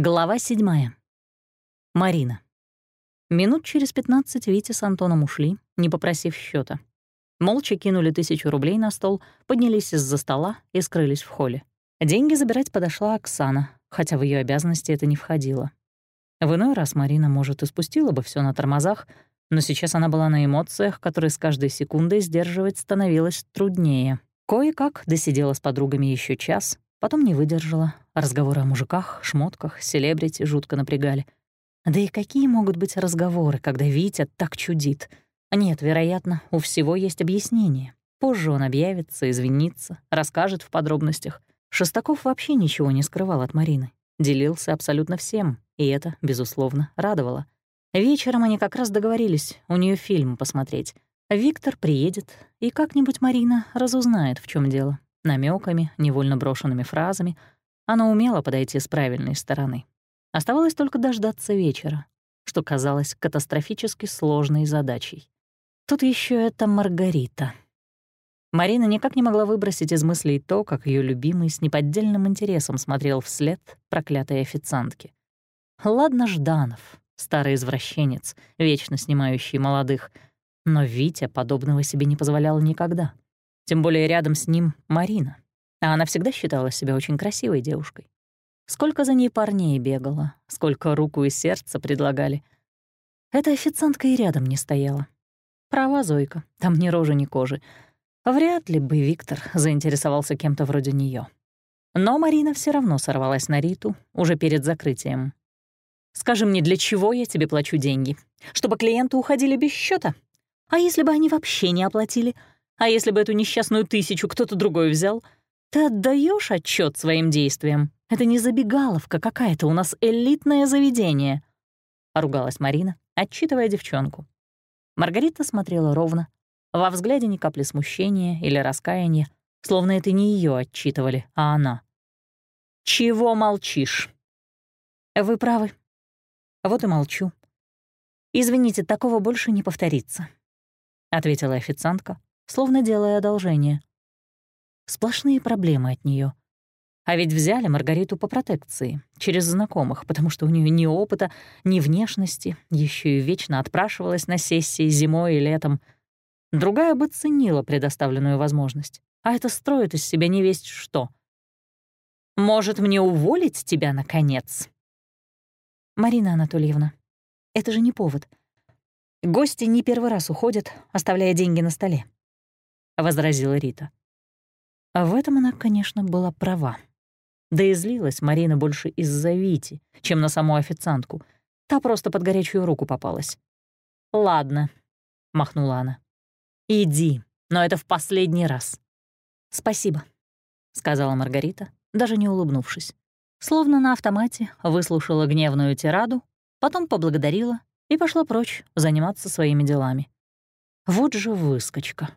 Глава седьмая. Марина. Минут через пятнадцать Витя с Антоном ушли, не попросив счета. Молча кинули тысячу рублей на стол, поднялись из-за стола и скрылись в холле. Деньги забирать подошла Оксана, хотя в ее обязанности это не входило. В иной раз Марина, может, и спустила бы все на тормозах, но сейчас она была на эмоциях, которые с каждой секундой сдерживать становилось труднее. Кое-как досидела с подругами еще час, потом не выдержала. Разговоры о мужиках, шмотках, селебрити жутко напрягали. Да и какие могут быть разговоры, когда Витя так чудит? Нет, вероятно, у всего есть объяснение. Позже он объявится, извинится, расскажет в подробностях. Шестаков вообще ничего не скрывал от Марины. Делился абсолютно всем, и это, безусловно, радовало. Вечером они как раз договорились у нее фильм посмотреть. Виктор приедет, и как-нибудь Марина разузнает, в чем дело. Намеками, невольно брошенными фразами. Она умела подойти с правильной стороны. Оставалось только дождаться вечера, что казалось катастрофически сложной задачей. Тут еще это Маргарита. Марина никак не могла выбросить из мыслей то, как ее любимый с неподдельным интересом смотрел вслед проклятой официантки. Ладно Жданов, старый извращенец, вечно снимающий молодых, но Витя подобного себе не позволял никогда. Тем более рядом с ним Марина, а она всегда считала себя очень красивой девушкой. Сколько за ней парней бегала, сколько руку и сердце предлагали. Эта официантка и рядом не стояла. Права Зойка, там ни рожи, ни кожи — Вряд ли бы Виктор заинтересовался кем-то вроде нее. Но Марина все равно сорвалась на Риту уже перед закрытием. «Скажи мне, для чего я тебе плачу деньги? Чтобы клиенты уходили без счета? А если бы они вообще не оплатили? А если бы эту несчастную тысячу кто-то другой взял? Ты отдаешь отчет своим действиям? Это не забегаловка какая-то, у нас элитное заведение», — ругалась Марина, отчитывая девчонку. Маргарита смотрела ровно, во взгляде ни капли смущения или раскаяния, словно это не ее отчитывали, а она. «Чего молчишь?» «Вы правы. Вот и молчу. Извините, такого больше не повторится», — ответила официантка, словно делая одолжение. Сплошные проблемы от нее. А ведь взяли Маргариту по протекции, через знакомых, потому что у нее ни опыта, ни внешности, еще и вечно отпрашивалась на сессии зимой и летом — Другая бы ценила предоставленную возможность, а это строит из себя не весть что. «Может, мне уволить тебя, наконец?» «Марина Анатольевна, это же не повод. Гости не первый раз уходят, оставляя деньги на столе», — возразила Рита. А в этом она, конечно, была права. Да и злилась Марина больше из-за Вити, чем на саму официантку. Та просто под горячую руку попалась. «Ладно», — махнула она. «Иди, но это в последний раз». «Спасибо», — сказала Маргарита, даже не улыбнувшись. Словно на автомате выслушала гневную тираду, потом поблагодарила и пошла прочь заниматься своими делами. Вот же выскочка.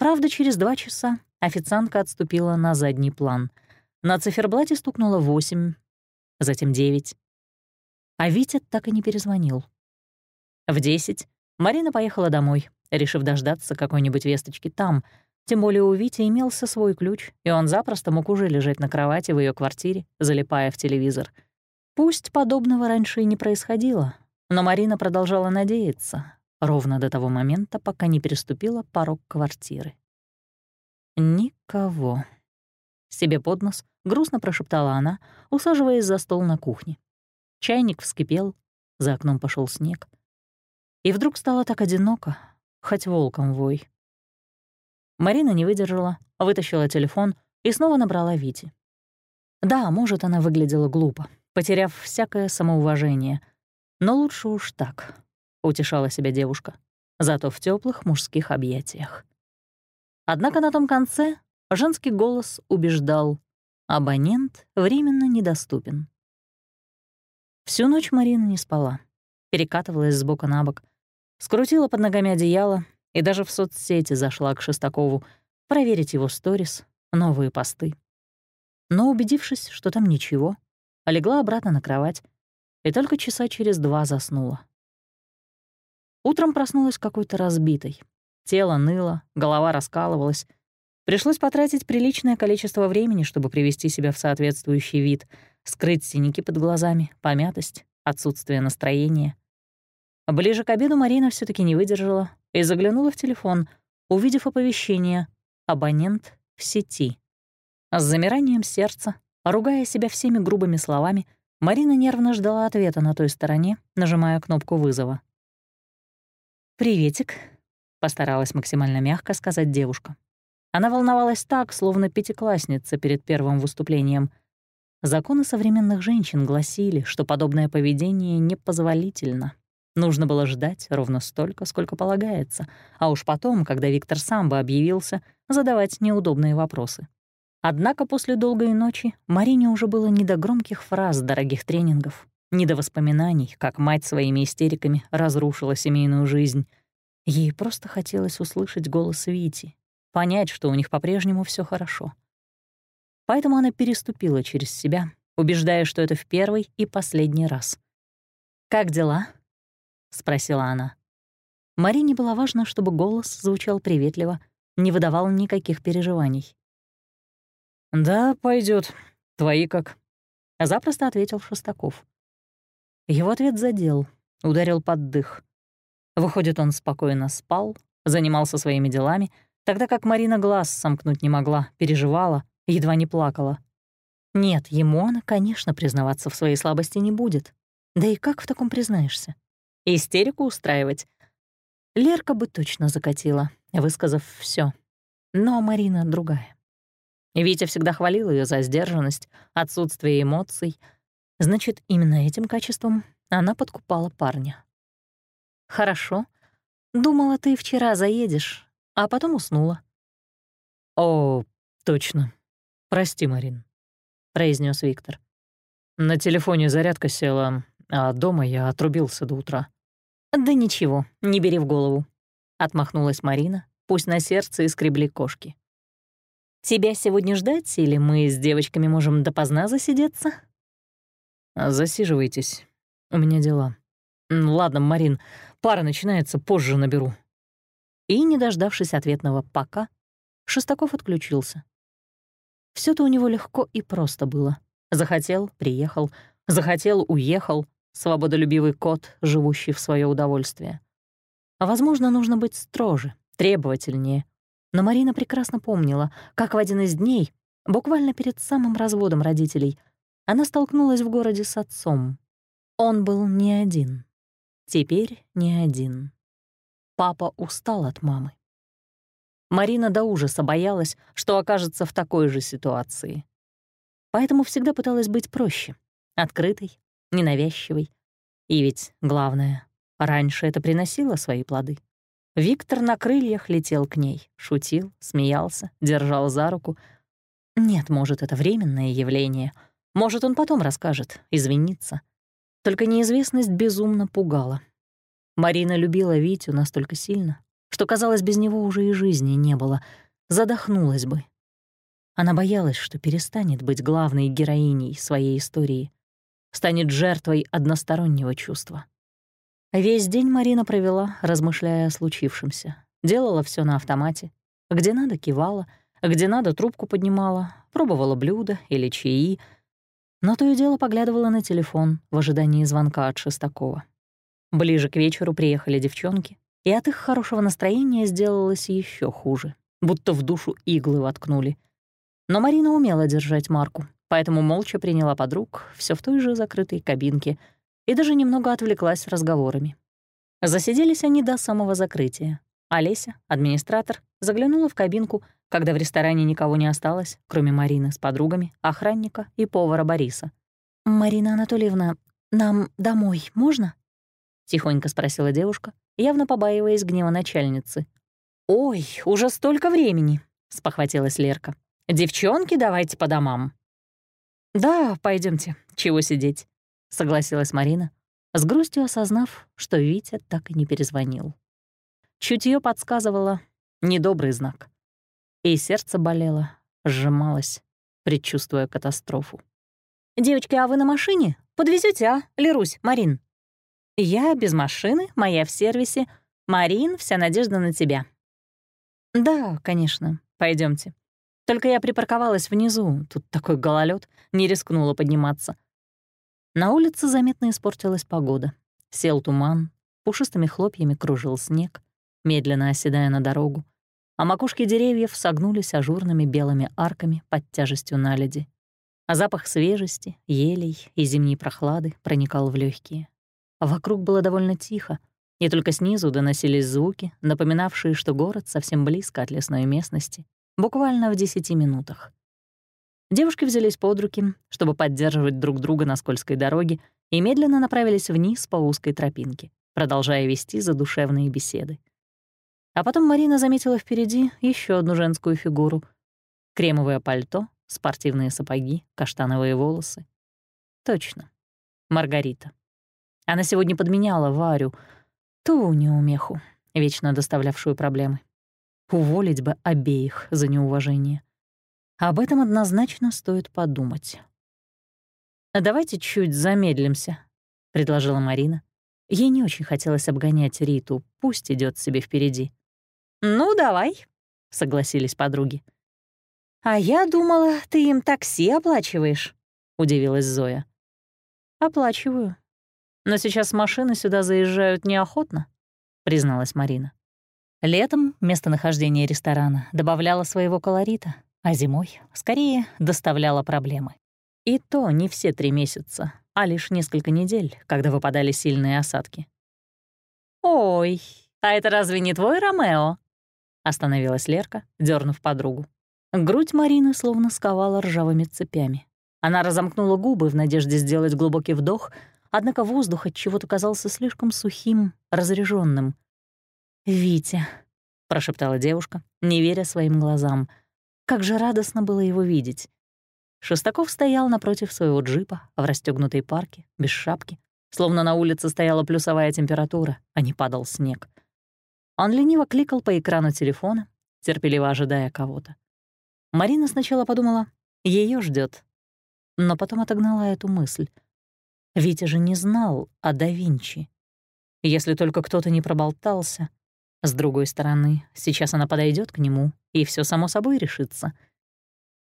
Правда, через два часа официантка отступила на задний план. На циферблате стукнуло восемь, затем девять. А Витя так и не перезвонил. В десять Марина поехала домой, решив дождаться какой-нибудь весточки там. Тем более у Вити имелся свой ключ, и он запросто мог уже лежать на кровати в ее квартире, залипая в телевизор. Пусть подобного раньше и не происходило, но Марина продолжала надеяться, ровно до того момента, пока не переступила порог квартиры. «Никого». Себе под нос грустно прошептала она, усаживаясь за стол на кухне. Чайник вскипел, за окном пошел снег. И вдруг стало так одиноко, хоть волком вой. Марина не выдержала, вытащила телефон и снова набрала Вити. Да, может, она выглядела глупо, потеряв всякое самоуважение. Но лучше уж так, — утешала себя девушка, зато в теплых мужских объятиях. Однако на том конце женский голос убеждал — абонент временно недоступен. Всю ночь Марина не спала, перекатывалась с бока на бок, Скрутила под ногами одеяло и даже в соцсети зашла к Шестакову проверить его сторис, новые посты. Но, убедившись, что там ничего, легла обратно на кровать и только часа через два заснула. Утром проснулась какой-то разбитой. Тело ныло, голова раскалывалась. Пришлось потратить приличное количество времени, чтобы привести себя в соответствующий вид. скрыть синяки под глазами, помятость, отсутствие настроения. Ближе к обеду Марина все таки не выдержала и заглянула в телефон, увидев оповещение «Абонент в сети». С замиранием сердца, ругая себя всеми грубыми словами, Марина нервно ждала ответа на той стороне, нажимая кнопку вызова. «Приветик», — постаралась максимально мягко сказать девушка. Она волновалась так, словно пятиклассница перед первым выступлением. Законы современных женщин гласили, что подобное поведение непозволительно. Нужно было ждать ровно столько, сколько полагается, а уж потом, когда Виктор сам бы объявился, задавать неудобные вопросы. Однако после долгой ночи Марине уже было не до громких фраз дорогих тренингов, не до воспоминаний, как мать своими истериками разрушила семейную жизнь. Ей просто хотелось услышать голос Вити, понять, что у них по-прежнему все хорошо. Поэтому она переступила через себя, убеждая, что это в первый и последний раз. «Как дела?» — спросила она. Марине было важно, чтобы голос звучал приветливо, не выдавал никаких переживаний. «Да, пойдет. Твои как?» — запросто ответил Шестаков. Его ответ задел, ударил под дых. Выходит, он спокойно спал, занимался своими делами, тогда как Марина глаз сомкнуть не могла, переживала, едва не плакала. Нет, ему она, конечно, признаваться в своей слабости не будет. Да и как в таком признаешься? Истерику устраивать? Лерка бы точно закатила, высказав все. Но Марина другая. Витя всегда хвалил ее за сдержанность, отсутствие эмоций. Значит, именно этим качеством она подкупала парня. «Хорошо. Думала, ты вчера заедешь, а потом уснула». «О, точно. Прости, Марин», — произнес Виктор. «На телефоне зарядка села, а дома я отрубился до утра». «Да ничего, не бери в голову», — отмахнулась Марина, пусть на сердце и скребли кошки. Тебя сегодня ждать или мы с девочками можем допоздна засидеться?» «Засиживайтесь. У меня дела. Ладно, Марин, пара начинается, позже наберу». И, не дождавшись ответного «пока», Шестаков отключился. все то у него легко и просто было. Захотел — приехал, захотел — уехал, свободолюбивый кот, живущий в свое удовольствие. А, возможно, нужно быть строже, требовательнее, но Марина прекрасно помнила, как в один из дней, буквально перед самым разводом родителей, она столкнулась в городе с отцом. Он был не один. Теперь не один. Папа устал от мамы. Марина до ужаса боялась, что окажется в такой же ситуации. Поэтому всегда пыталась быть проще, открытой, ненавязчивой. И ведь, главное, раньше это приносило свои плоды. Виктор на крыльях летел к ней, шутил, смеялся, держал за руку. Нет, может, это временное явление. Может, он потом расскажет, извинится. Только неизвестность безумно пугала. Марина любила Витю настолько сильно, что, казалось, без него уже и жизни не было. Задохнулась бы. Она боялась, что перестанет быть главной героиней своей истории, станет жертвой одностороннего чувства. Весь день Марина провела, размышляя о случившемся. Делала все на автомате. Где надо, кивала, где надо, трубку поднимала, пробовала блюда или чаи. Но то и дело поглядывала на телефон в ожидании звонка от Шестакова. Ближе к вечеру приехали девчонки, и от их хорошего настроения сделалось еще хуже, будто в душу иглы воткнули. Но Марина умела держать марку, поэтому молча приняла подруг все в той же закрытой кабинке — и даже немного отвлеклась разговорами. Засиделись они до самого закрытия. Олеся, администратор, заглянула в кабинку, когда в ресторане никого не осталось, кроме Марины с подругами, охранника и повара Бориса. «Марина Анатольевна, нам домой можно?» — тихонько спросила девушка, явно побаиваясь гнева начальницы. «Ой, уже столько времени!» — спохватилась Лерка. «Девчонки, давайте по домам». «Да, пойдемте. Чего сидеть?» — согласилась Марина, с грустью осознав, что Витя так и не перезвонил. Чутье подсказывало недобрый знак. И сердце болело, сжималось, предчувствуя катастрофу. «Девочки, а вы на машине? Подвезете, а, Лерусь, Марин?» «Я без машины, моя в сервисе. Марин, вся надежда на тебя». «Да, конечно, пойдемте. Только я припарковалась внизу, тут такой гололед, не рискнула подниматься. На улице заметно испортилась погода. Сел туман, пушистыми хлопьями кружил снег, медленно оседая на дорогу, а макушки деревьев согнулись ажурными белыми арками под тяжестью наледи. А запах свежести, елей и зимней прохлады проникал в легкие. Вокруг было довольно тихо, и только снизу доносились звуки, напоминавшие, что город совсем близко от лесной местности, буквально в десяти минутах. Девушки взялись под руки, чтобы поддерживать друг друга на скользкой дороге, и медленно направились вниз по узкой тропинке, продолжая вести задушевные беседы. А потом Марина заметила впереди еще одну женскую фигуру. Кремовое пальто, спортивные сапоги, каштановые волосы. Точно. Маргарита. Она сегодня подменяла Варю, ту неумеху, вечно доставлявшую проблемы. Уволить бы обеих за неуважение. Об этом однозначно стоит подумать. «Давайте чуть замедлимся», — предложила Марина. Ей не очень хотелось обгонять Риту, пусть идет себе впереди. «Ну, давай», — согласились подруги. «А я думала, ты им такси оплачиваешь», — удивилась Зоя. «Оплачиваю. Но сейчас машины сюда заезжают неохотно», — призналась Марина. Летом местонахождение ресторана добавляло своего колорита, а зимой, скорее, доставляло проблемы. И то не все три месяца, а лишь несколько недель, когда выпадали сильные осадки. «Ой, а это разве не твой Ромео?» Остановилась Лерка, дернув подругу. Грудь Марины словно сковала ржавыми цепями. Она разомкнула губы в надежде сделать глубокий вдох, однако воздух от чего-то казался слишком сухим, разреженным. «Витя», — прошептала девушка, не веря своим глазам. Как же радостно было его видеть. Шестаков стоял напротив своего джипа в расстёгнутой парке, без шапки, словно на улице стояла плюсовая температура, а не падал снег. Он лениво кликал по экрану телефона, терпеливо ожидая кого-то. Марина сначала подумала, ее ждет, но потом отогнала эту мысль. Витя же не знал о да Винчи. Если только кто-то не проболтался. С другой стороны, сейчас она подойдет к нему, и все само собой решится.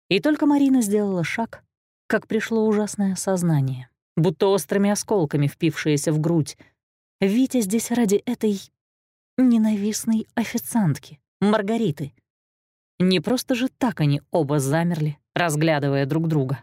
И только Марина сделала шаг, как пришло ужасное сознание, будто острыми осколками впившееся в грудь. Витя здесь ради этой ненавистной официантки, Маргариты. Не просто же так они оба замерли, разглядывая друг друга.